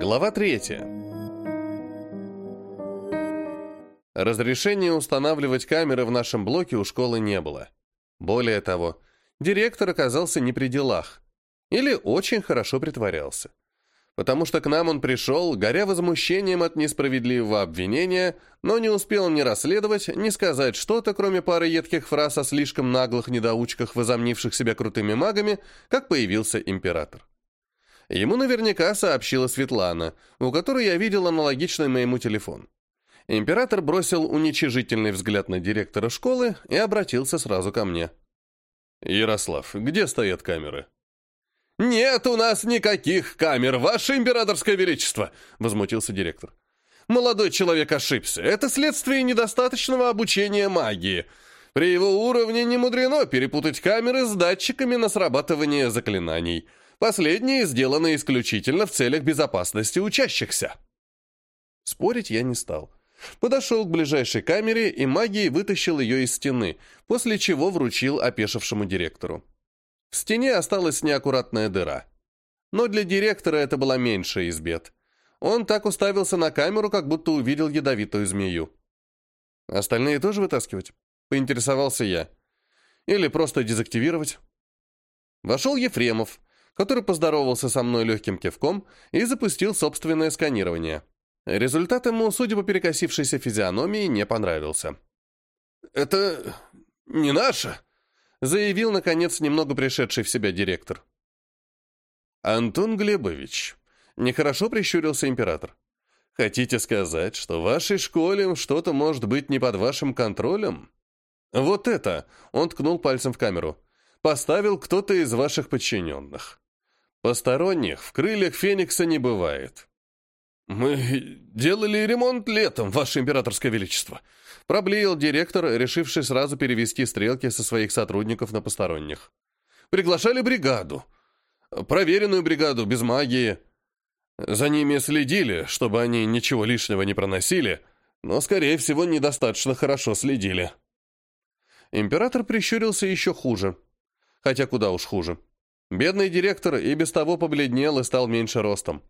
Глава третья. Разрешения устанавливать камеры в нашем блоке у школы не было. Более того, директор оказался не при делах. Или очень хорошо притворялся. Потому что к нам он пришел, горя возмущением от несправедливого обвинения, но не успел ни расследовать, ни сказать что-то, кроме пары едких фраз о слишком наглых недоучках, возомнивших себя крутыми магами, как появился император. Ему наверняка сообщила Светлана, у которой я видел аналогичный моему телефон. Император бросил уничижительный взгляд на директора школы и обратился сразу ко мне. «Ярослав, где стоят камеры?» «Нет у нас никаких камер, ваше императорское величество!» — возмутился директор. «Молодой человек ошибся. Это следствие недостаточного обучения магии. При его уровне не мудрено перепутать камеры с датчиками на срабатывание заклинаний. Последние сделаны исключительно в целях безопасности учащихся». Спорить я не стал. Подошел к ближайшей камере и магией вытащил ее из стены, после чего вручил опешившему директору. В стене осталась неаккуратная дыра. Но для директора это была меньшая из бед. Он так уставился на камеру, как будто увидел ядовитую змею. «Остальные тоже вытаскивать?» — поинтересовался я. «Или просто дезактивировать?» Вошел Ефремов, который поздоровался со мной легким кивком и запустил собственное сканирование. Результат ему, судя по перекосившейся физиономии, не понравился. «Это не наше», — заявил, наконец, немного пришедший в себя директор. «Антон Глебович», — нехорошо прищурился император, «хотите сказать, что в вашей школе что-то может быть не под вашим контролем?» «Вот это!» — он ткнул пальцем в камеру. «Поставил кто-то из ваших подчиненных. Посторонних в крыльях Феникса не бывает. «Мы делали ремонт летом, Ваше Императорское Величество», проблеял директор, решивший сразу перевести стрелки со своих сотрудников на посторонних. «Приглашали бригаду. Проверенную бригаду, без магии. За ними следили, чтобы они ничего лишнего не проносили, но, скорее всего, недостаточно хорошо следили». Император прищурился еще хуже. Хотя куда уж хуже. Бедный директор и без того побледнел и стал меньше ростом.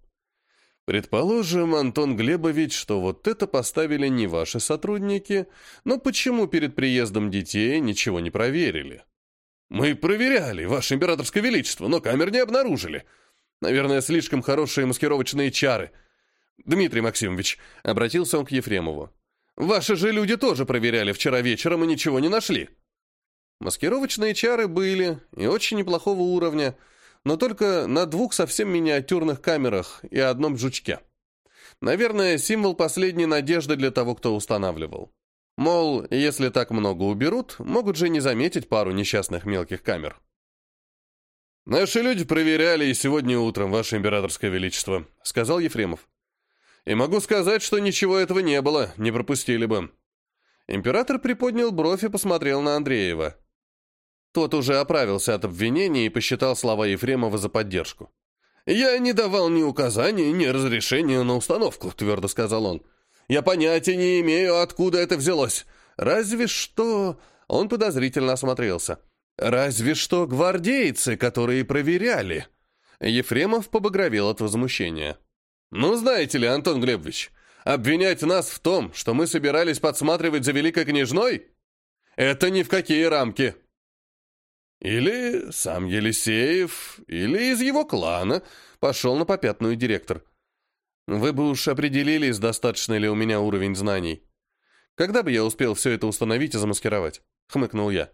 Предположим, Антон Глебович, что вот это поставили не ваши сотрудники, но почему перед приездом детей ничего не проверили? Мы проверяли, ваше императорское величество, но камер не обнаружили. Наверное, слишком хорошие маскировочные чары. Дмитрий Максимович, обратился он к Ефремову. Ваши же люди тоже проверяли вчера вечером и ничего не нашли. Маскировочные чары были, и очень неплохого уровня, но только на двух совсем миниатюрных камерах и одном жучке. Наверное, символ последней надежды для того, кто устанавливал. Мол, если так много уберут, могут же не заметить пару несчастных мелких камер. «Наши люди проверяли и сегодня утром, Ваше Императорское Величество», — сказал Ефремов. «И могу сказать, что ничего этого не было, не пропустили бы». Император приподнял бровь и посмотрел на Андреева. Тот уже оправился от обвинений и посчитал слова Ефремова за поддержку. «Я не давал ни указаний, ни разрешения на установку», — твердо сказал он. «Я понятия не имею, откуда это взялось. Разве что...» Он подозрительно осмотрелся. «Разве что гвардейцы, которые проверяли». Ефремов побагровел от возмущения. «Ну, знаете ли, Антон Глебович, обвинять нас в том, что мы собирались подсматривать за Великой Княжной? Это ни в какие рамки». Или сам Елисеев, или из его клана, пошел на попятную директор. Вы бы уж определились, достаточно ли у меня уровень знаний. Когда бы я успел все это установить и замаскировать? Хмыкнул я.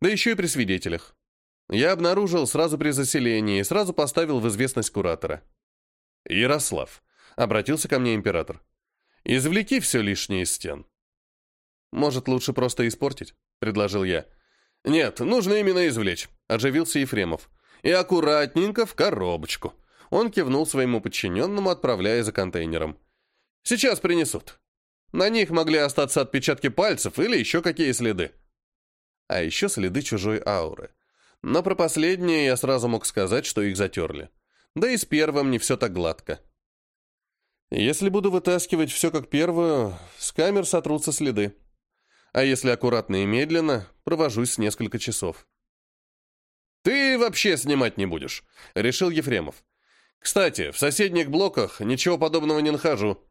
Да еще и при свидетелях. Я обнаружил сразу при заселении и сразу поставил в известность куратора. «Ярослав», — обратился ко мне император, — «извлеки все лишнее из стен». «Может, лучше просто испортить?» — предложил я. «Нет, нужно именно извлечь», — оживился Ефремов. «И аккуратненько в коробочку». Он кивнул своему подчиненному, отправляя за контейнером. «Сейчас принесут. На них могли остаться отпечатки пальцев или еще какие следы». А еще следы чужой ауры. Но про последнее я сразу мог сказать, что их затерли. Да и с первым не все так гладко. Если буду вытаскивать все как первую, с камер сотрутся следы а если аккуратно и медленно, провожусь несколько часов. «Ты вообще снимать не будешь», — решил Ефремов. Кстати, в соседних блоках ничего подобного не нахожу.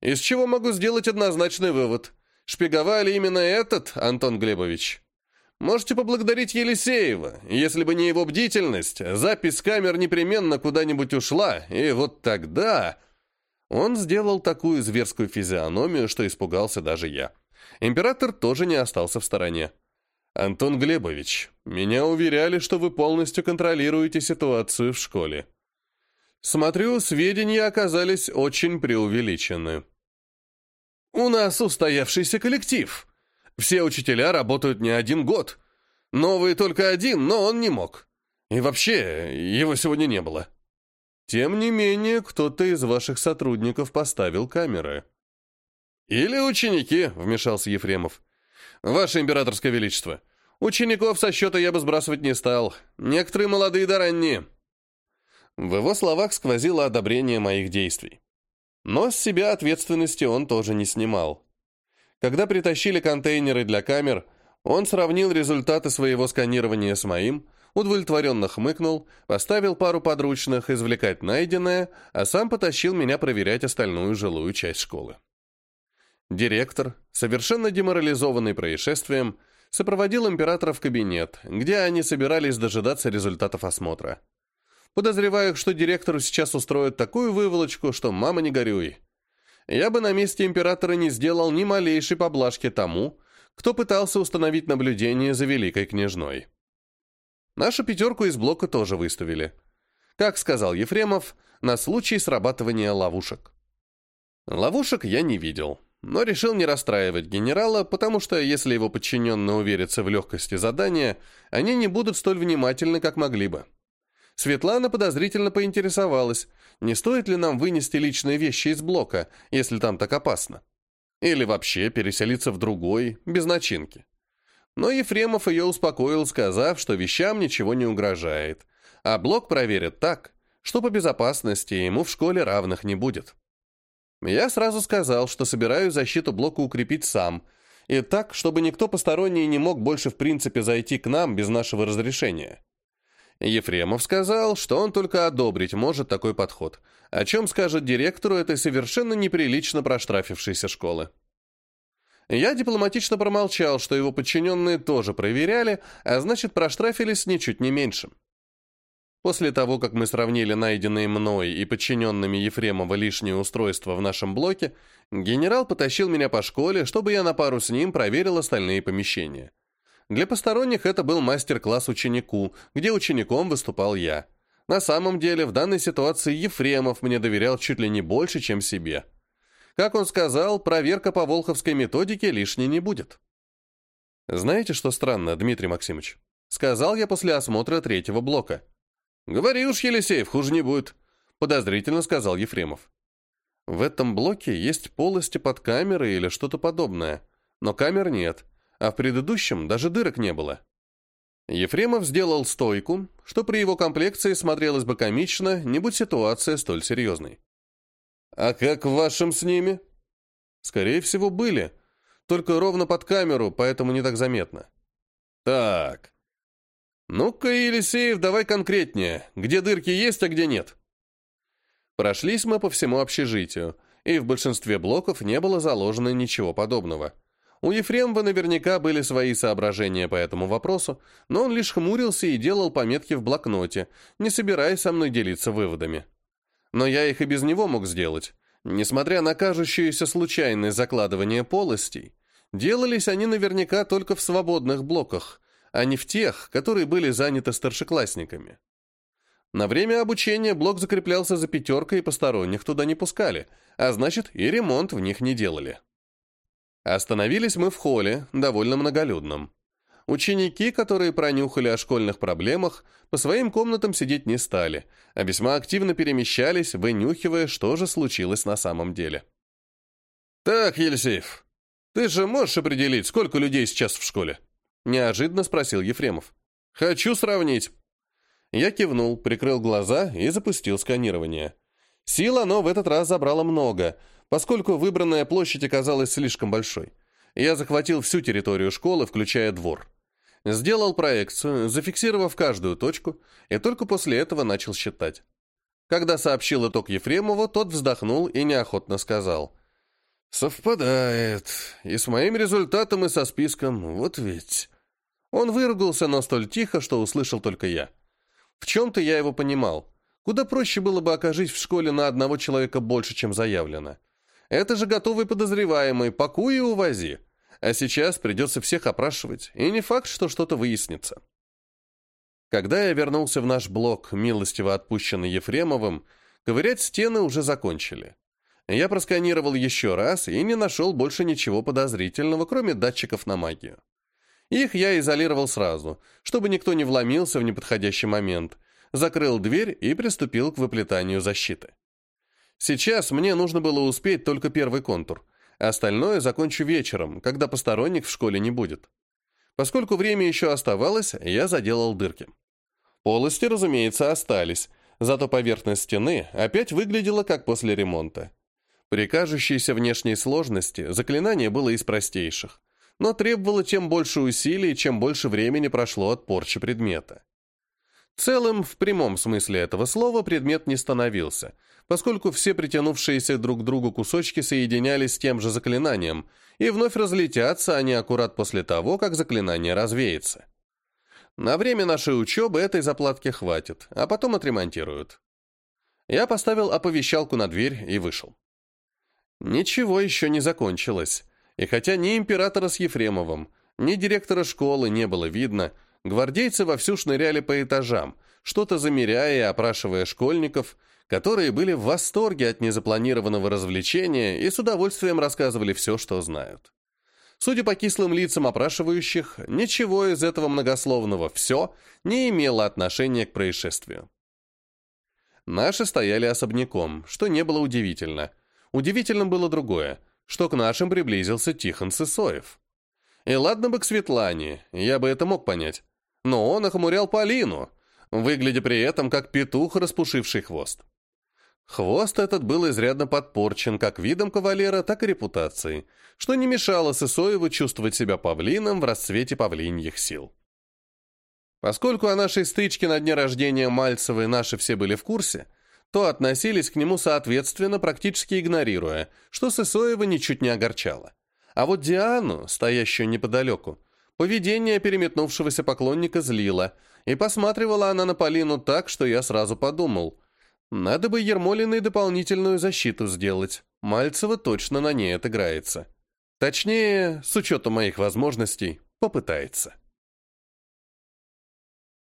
Из чего могу сделать однозначный вывод. Шпиговали именно этот, Антон Глебович. Можете поблагодарить Елисеева. Если бы не его бдительность, запись камер непременно куда-нибудь ушла, и вот тогда... Он сделал такую зверскую физиономию, что испугался даже я. Император тоже не остался в стороне. «Антон Глебович, меня уверяли, что вы полностью контролируете ситуацию в школе. Смотрю, сведения оказались очень преувеличены. У нас устоявшийся коллектив. Все учителя работают не один год. Новый только один, но он не мог. И вообще, его сегодня не было. Тем не менее, кто-то из ваших сотрудников поставил камеры. Или ученики, вмешался Ефремов. Ваше императорское величество, учеников со счета я бы сбрасывать не стал. Некоторые молодые да ранние. В его словах сквозило одобрение моих действий. Но с себя ответственности он тоже не снимал. Когда притащили контейнеры для камер, он сравнил результаты своего сканирования с моим, удовлетворенно хмыкнул, поставил пару подручных извлекать найденное, а сам потащил меня проверять остальную жилую часть школы. Директор, совершенно деморализованный происшествием, сопроводил императора в кабинет, где они собирались дожидаться результатов осмотра. Подозреваю, что директору сейчас устроят такую выволочку, что мама не горюй. Я бы на месте императора не сделал ни малейшей поблажки тому, кто пытался установить наблюдение за великой княжной. Нашу пятерку из блока тоже выставили. Как сказал Ефремов, на случай срабатывания ловушек. Ловушек я не видел, но решил не расстраивать генерала, потому что если его подчиненные уверятся в легкости задания, они не будут столь внимательны, как могли бы. Светлана подозрительно поинтересовалась, не стоит ли нам вынести личные вещи из блока, если там так опасно. Или вообще переселиться в другой, без начинки. Но Ефремов ее успокоил, сказав, что вещам ничего не угрожает, а блок проверят так, что по безопасности ему в школе равных не будет. Я сразу сказал, что собираюсь защиту блока укрепить сам, и так, чтобы никто посторонний не мог больше в принципе зайти к нам без нашего разрешения. Ефремов сказал, что он только одобрить может такой подход, о чем скажет директору этой совершенно неприлично проштрафившейся школы. Я дипломатично промолчал, что его подчиненные тоже проверяли, а значит, проштрафились ничуть не меньше. После того, как мы сравнили найденные мной и подчиненными Ефремова лишнее устройство в нашем блоке, генерал потащил меня по школе, чтобы я на пару с ним проверил остальные помещения. Для посторонних это был мастер-класс ученику, где учеником выступал я. На самом деле, в данной ситуации Ефремов мне доверял чуть ли не больше, чем себе. Как он сказал, проверка по волховской методике лишней не будет. «Знаете, что странно, Дмитрий Максимович?» Сказал я после осмотра третьего блока. «Говори уж, Елисеев, хуже не будет», — подозрительно сказал Ефремов. «В этом блоке есть полости под камеры или что-то подобное, но камер нет, а в предыдущем даже дырок не было. Ефремов сделал стойку, что при его комплекции смотрелось бы комично, не будь ситуация столь серьезной. «А как в вашем с ними?» «Скорее всего, были, только ровно под камеру, поэтому не так заметно». «Так. Ну-ка, Елисеев, давай конкретнее. Где дырки есть, а где нет?» Прошлись мы по всему общежитию, и в большинстве блоков не было заложено ничего подобного. У Ефремова наверняка были свои соображения по этому вопросу, но он лишь хмурился и делал пометки в блокноте, не собираясь со мной делиться выводами. Но я их и без него мог сделать. Несмотря на кажущееся случайное закладывание полостей, делались они наверняка только в свободных блоках, а не в тех, которые были заняты старшеклассниками. На время обучения блок закреплялся за пятеркой и посторонних туда не пускали, а значит и ремонт в них не делали. Остановились мы в холле, довольно многолюдном. Ученики, которые пронюхали о школьных проблемах, по своим комнатам сидеть не стали, а весьма активно перемещались, вынюхивая, что же случилось на самом деле. «Так, Елисеев, ты же можешь определить, сколько людей сейчас в школе?» Неожиданно спросил Ефремов. «Хочу сравнить». Я кивнул, прикрыл глаза и запустил сканирование. Сил оно в этот раз забрало много, поскольку выбранная площадь оказалась слишком большой. Я захватил всю территорию школы, включая двор. Сделал проекцию, зафиксировав каждую точку, и только после этого начал считать. Когда сообщил итог Ефремову, тот вздохнул и неохотно сказал. «Совпадает. И с моим результатом, и со списком. Вот ведь...» Он выругался, но столь тихо, что услышал только я. В чем-то я его понимал. Куда проще было бы окажись в школе на одного человека больше, чем заявлено. Это же готовый подозреваемый, пакуй и увози. А сейчас придется всех опрашивать, и не факт, что что-то выяснится. Когда я вернулся в наш блок, милостиво отпущенный Ефремовым, ковырять стены уже закончили. Я просканировал еще раз и не нашел больше ничего подозрительного, кроме датчиков на магию. Их я изолировал сразу, чтобы никто не вломился в неподходящий момент, закрыл дверь и приступил к выплетанию защиты. Сейчас мне нужно было успеть только первый контур, остальное закончу вечером, когда посторонних в школе не будет. Поскольку время еще оставалось, я заделал дырки. Полости, разумеется, остались, зато поверхность стены опять выглядела как после ремонта. При кажущейся внешней сложности заклинание было из простейших но требовало тем больше усилий, чем больше времени прошло от порчи предмета. Целым, в прямом смысле этого слова, предмет не становился, поскольку все притянувшиеся друг к другу кусочки соединялись с тем же заклинанием, и вновь разлетятся они аккурат после того, как заклинание развеется. На время нашей учебы этой заплатки хватит, а потом отремонтируют. Я поставил оповещалку на дверь и вышел. Ничего еще не закончилось. И хотя ни императора с Ефремовым, ни директора школы не было видно, гвардейцы вовсю шныряли по этажам, что-то замеряя и опрашивая школьников, которые были в восторге от незапланированного развлечения и с удовольствием рассказывали все, что знают. Судя по кислым лицам опрашивающих, ничего из этого многословного «все» не имело отношения к происшествию. Наши стояли особняком, что не было удивительно. Удивительным было другое – что к нашим приблизился Тихон Сысоев. И ладно бы к Светлане, я бы это мог понять. Но он охмурял Полину, выглядя при этом как петух, распушивший хвост. Хвост этот был изрядно подпорчен как видом кавалера, так и репутацией, что не мешало Сысоеву чувствовать себя павлином в расцвете павлиньих сил. Поскольку о нашей стычке на дне рождения Мальцевой наши все были в курсе, то относились к нему соответственно, практически игнорируя, что Сысоева ничуть не огорчало. А вот Диану, стоящую неподалеку, поведение переметнувшегося поклонника злило, и посматривала она на Полину так, что я сразу подумал, надо бы Ермолиной дополнительную защиту сделать, Мальцева точно на ней отыграется. Точнее, с учетом моих возможностей, попытается.